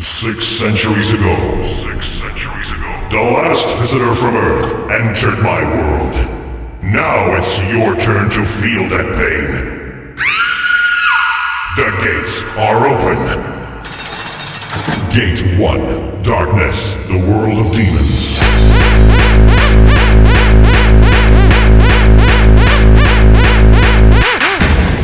Six centuries ago, six centuries ago, the last visitor from Earth entered my world. Now it's your turn to feel that pain. The gates are open. Gate 1, Darkness, the World of Demons.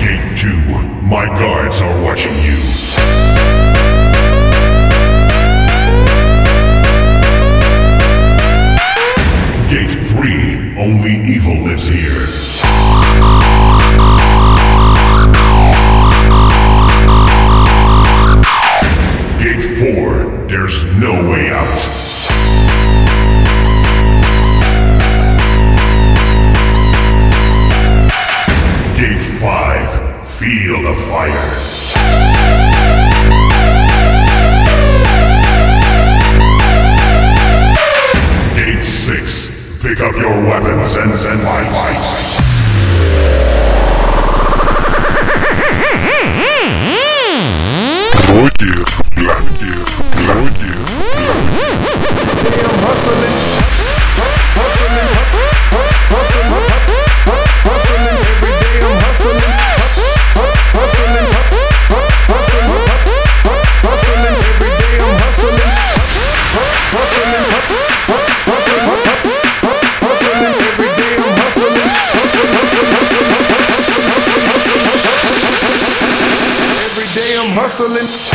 Gate 2, my guards are watching you. Only evil lives here. Gate 4, there's no way out. Gate 5, feel the fire. Pick up your weapons and, send my fight. Void gear, black gear, black gear. black it. Damn hustling. Berlin.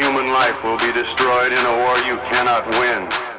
human life will be destroyed in a war you cannot win.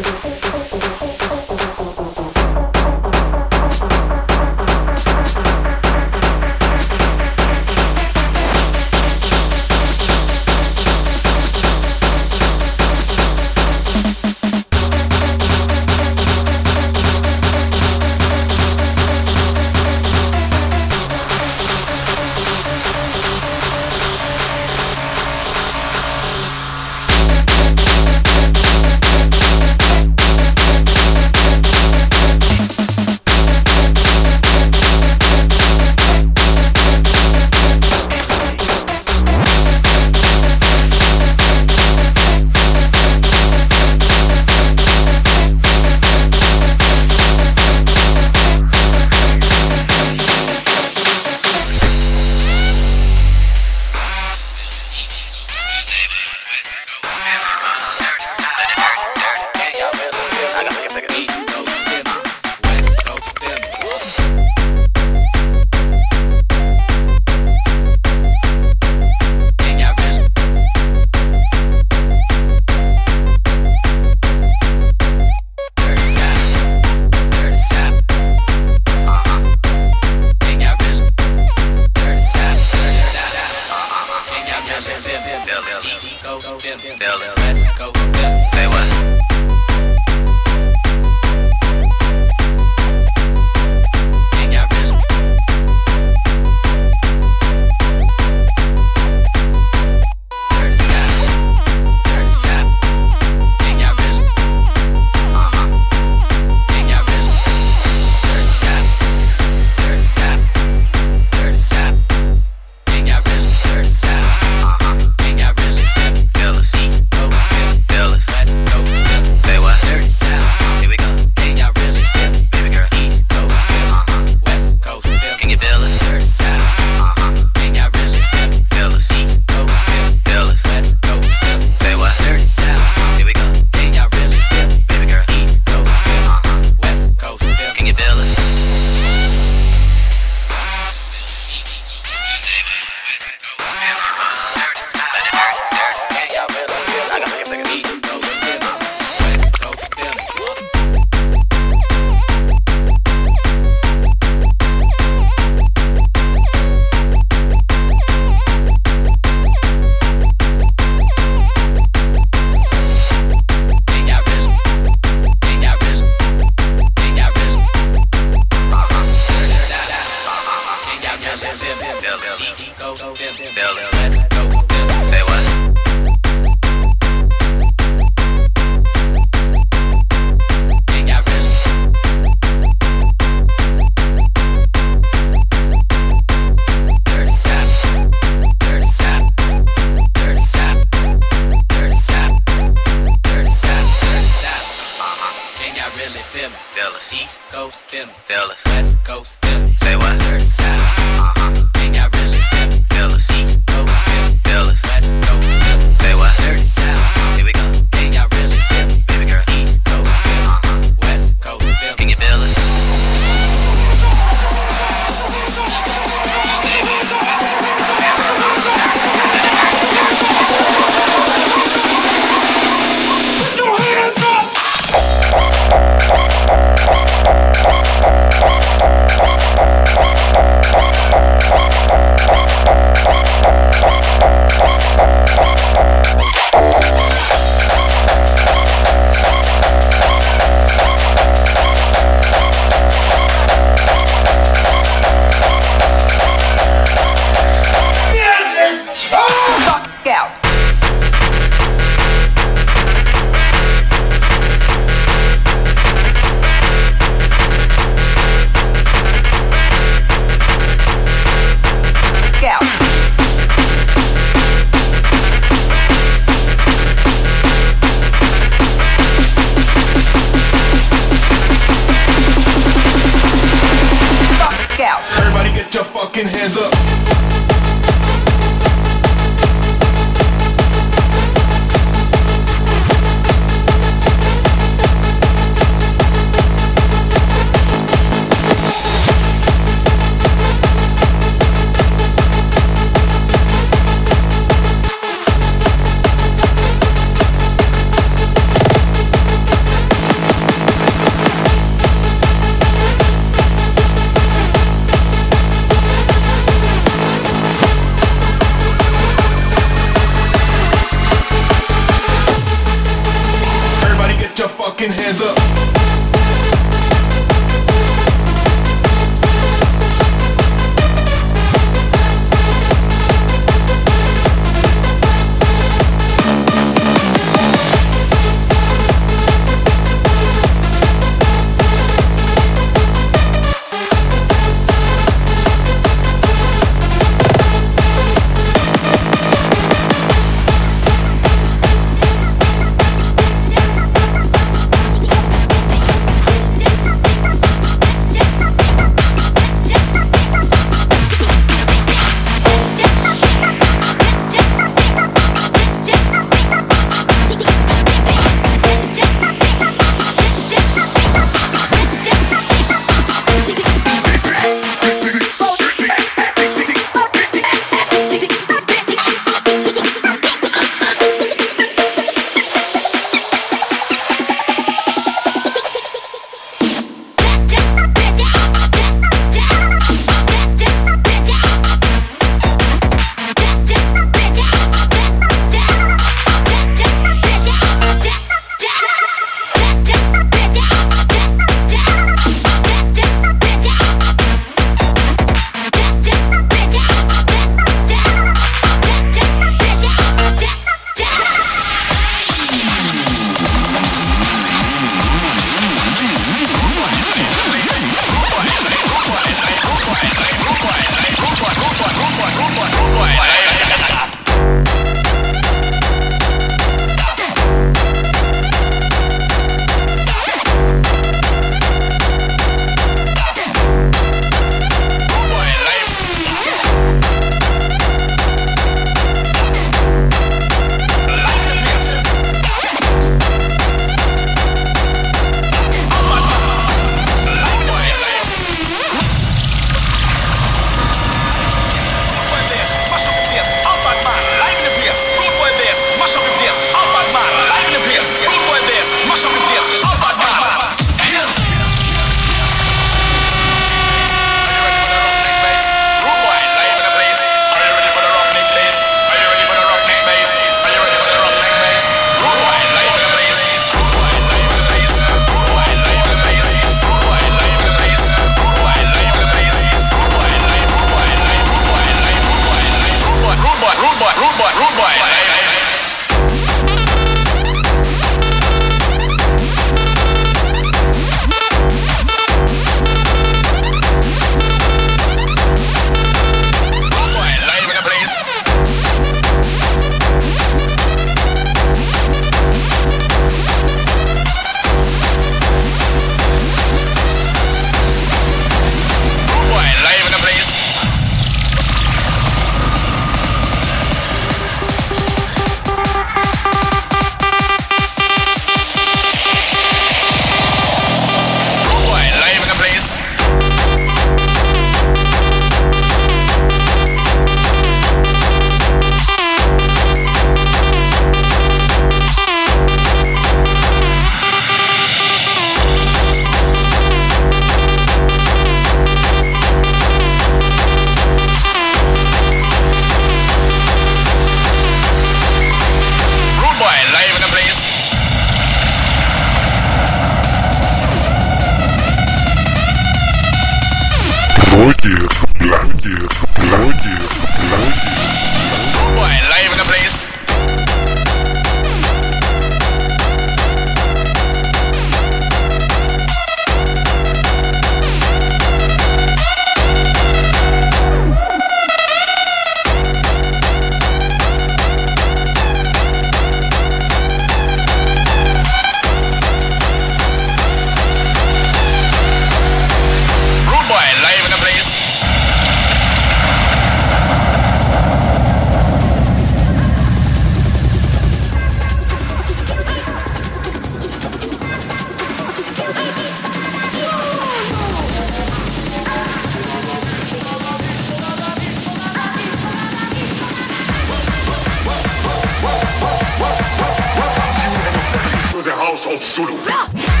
And in Africa,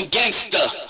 fucking gangster.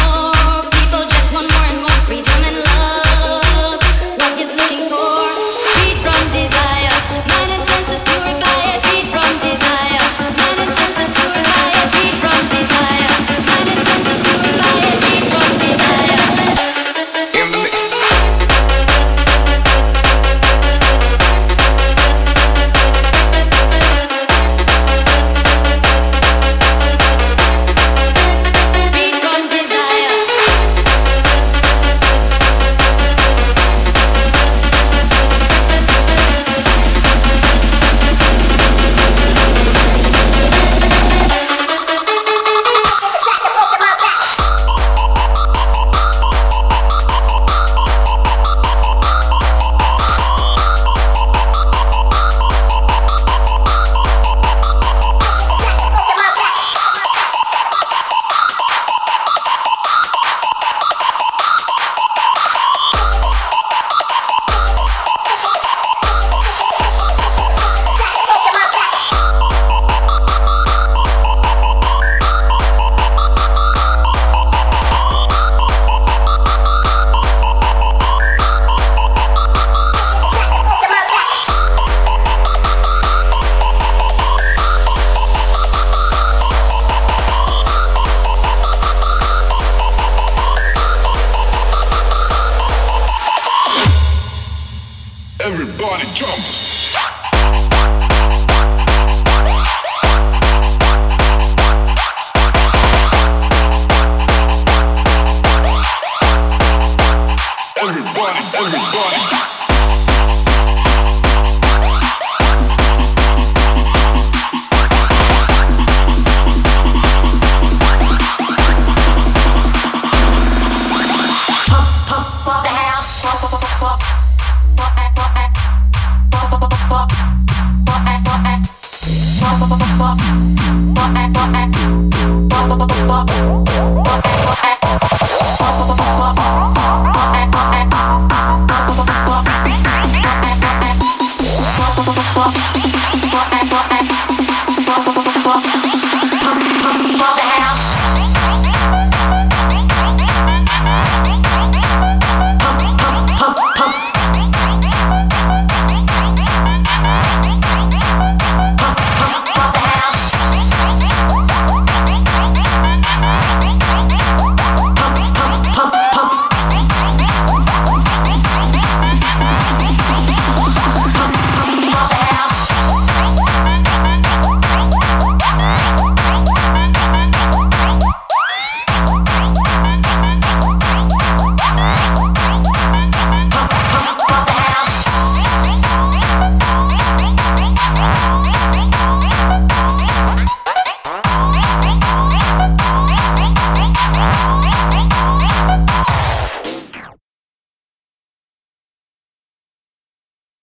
Everybody jump.